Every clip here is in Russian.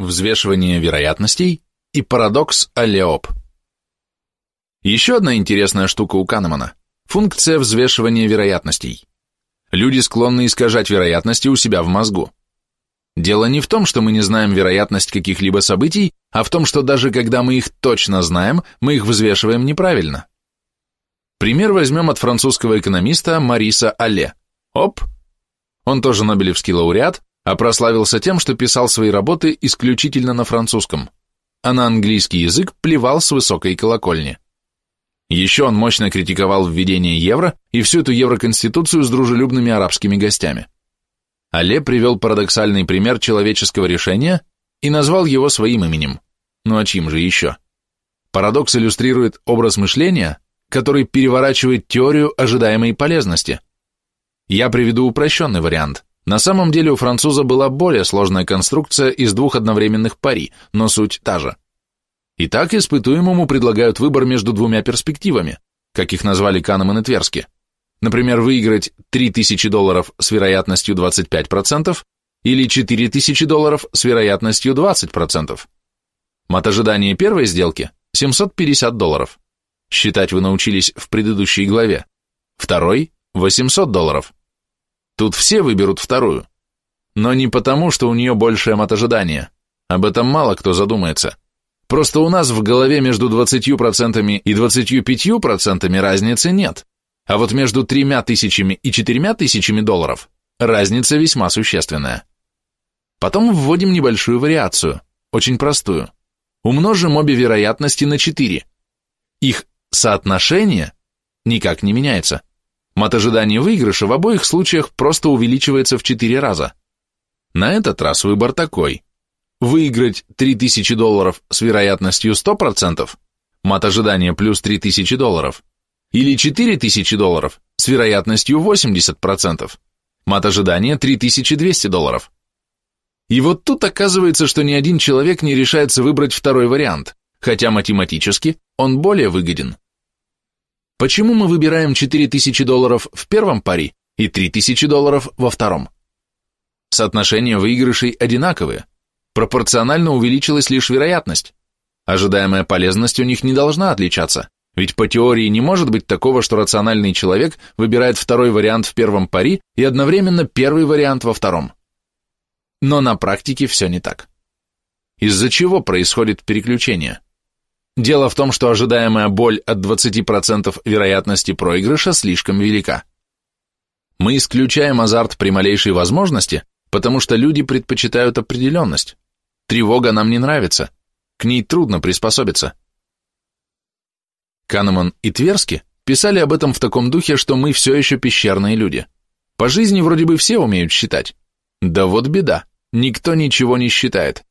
взвешивание вероятностей и парадокс Алеоп. Еще одна интересная штука у Канемана – функция взвешивания вероятностей. Люди склонны искажать вероятности у себя в мозгу. Дело не в том, что мы не знаем вероятность каких-либо событий, а в том, что даже когда мы их точно знаем, мы их взвешиваем неправильно. Пример возьмем от французского экономиста Мариса Алле. Оп! Он тоже Нобелевский лауреат, а прославился тем, что писал свои работы исключительно на французском, а на английский язык плевал с высокой колокольни. Еще он мощно критиковал введение евро и всю эту евроконституцию с дружелюбными арабскими гостями. Але привел парадоксальный пример человеческого решения и назвал его своим именем. Ну а чьим же еще? Парадокс иллюстрирует образ мышления, который переворачивает теорию ожидаемой полезности. Я приведу упрощенный вариант – на самом деле у француза была более сложная конструкция из двух одновременных пари, но суть та же. Итак, испытуемому предлагают выбор между двумя перспективами, как их назвали Канеман и Тверски. Например, выиграть 3000 долларов с вероятностью 25% или 4000 долларов с вероятностью 20%. Мат ожидания первой сделки – 750 долларов. Считать вы научились в предыдущей главе. Второй – 800 долларов. Тут все выберут вторую. Но не потому, что у нее большее мотожидание. Об этом мало кто задумается. Просто у нас в голове между 20% и 25% разницы нет. А вот между тремя тысячами и четырьмя тысячами долларов разница весьма существенная. Потом вводим небольшую вариацию, очень простую. Умножим обе вероятности на 4. Их соотношение никак не меняется. Мат ожидания выигрыша в обоих случаях просто увеличивается в 4 раза. На этот раз выбор такой. Выиграть 3000 долларов с вероятностью 100%, мат ожидания плюс 3000 долларов, или 4000 долларов с вероятностью 80%, мат ожидания 3200 долларов. И вот тут оказывается, что ни один человек не решается выбрать второй вариант, хотя математически он более выгоден. Почему мы выбираем 4000 долларов в первом пари и 3000 долларов во втором? Соотношение выигрышей одинаковые. Пропорционально увеличилась лишь вероятность. Ожидаемая полезность у них не должна отличаться, ведь по теории не может быть такого, что рациональный человек выбирает второй вариант в первом пари и одновременно первый вариант во втором. Но на практике все не так. Из-за чего происходит переключение? Дело в том, что ожидаемая боль от 20% вероятности проигрыша слишком велика. Мы исключаем азарт при малейшей возможности, потому что люди предпочитают определенность. Тревога нам не нравится, к ней трудно приспособиться. Канеман и Тверски писали об этом в таком духе, что мы все еще пещерные люди. По жизни вроде бы все умеют считать. Да вот беда, никто ничего не считает.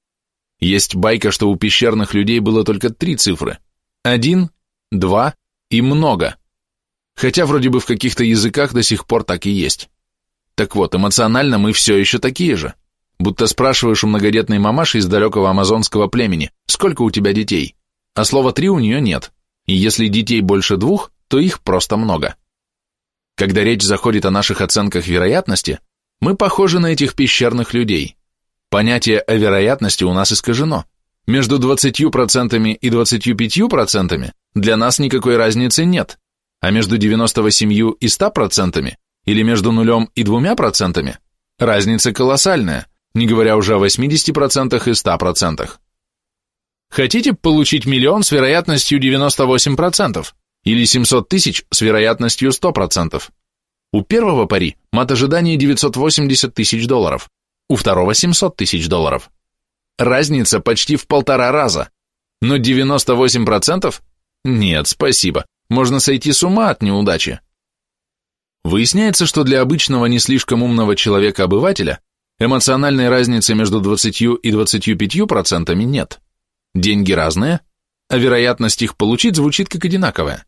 Есть байка, что у пещерных людей было только три цифры. Один, два и много. Хотя вроде бы в каких-то языках до сих пор так и есть. Так вот, эмоционально мы все еще такие же. Будто спрашиваешь у многодетной мамаши из далекого амазонского племени, сколько у тебя детей? А слова «три» у нее нет. И если детей больше двух, то их просто много. Когда речь заходит о наших оценках вероятности, мы похожи на этих пещерных людей – Понятие о вероятности у нас искажено. Между 20% и 25% для нас никакой разницы нет, а между 97 и 100% или между нулем и 2% разница колоссальная, не говоря уже о 80% и 100%. Хотите получить миллион с вероятностью 98% или 700 тысяч с вероятностью 100%? У первого пари мат ожидания 980 тысяч долларов, у второго 700 тысяч долларов. Разница почти в полтора раза. Но 98%? Нет, спасибо. Можно сойти с ума от неудачи. Выясняется, что для обычного не слишком умного человека-обывателя эмоциональной разницы между 20 и 25% нет. Деньги разные, а вероятность их получить звучит как одинаковая.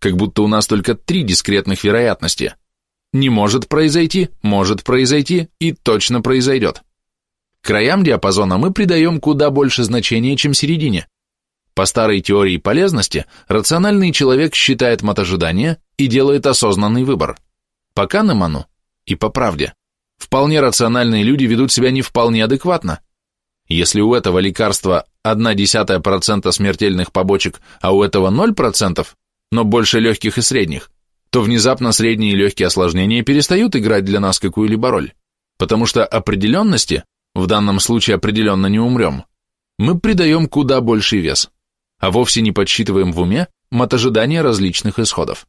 Как будто у нас только три дискретных вероятности – не может произойти, может произойти и точно произойдет. Краям диапазона мы придаем куда больше значения, чем середине. По старой теории полезности, рациональный человек считает мотожидание и делает осознанный выбор. По Канеману и по правде. Вполне рациональные люди ведут себя не вполне адекватно. Если у этого лекарства 0,1% смертельных побочек, а у этого 0%, но больше легких и средних, то внезапно средние и легкие осложнения перестают играть для нас какую-либо роль, потому что определенности, в данном случае определенно не умрем, мы придаем куда больший вес, а вовсе не подсчитываем в уме мат ожидания различных исходов.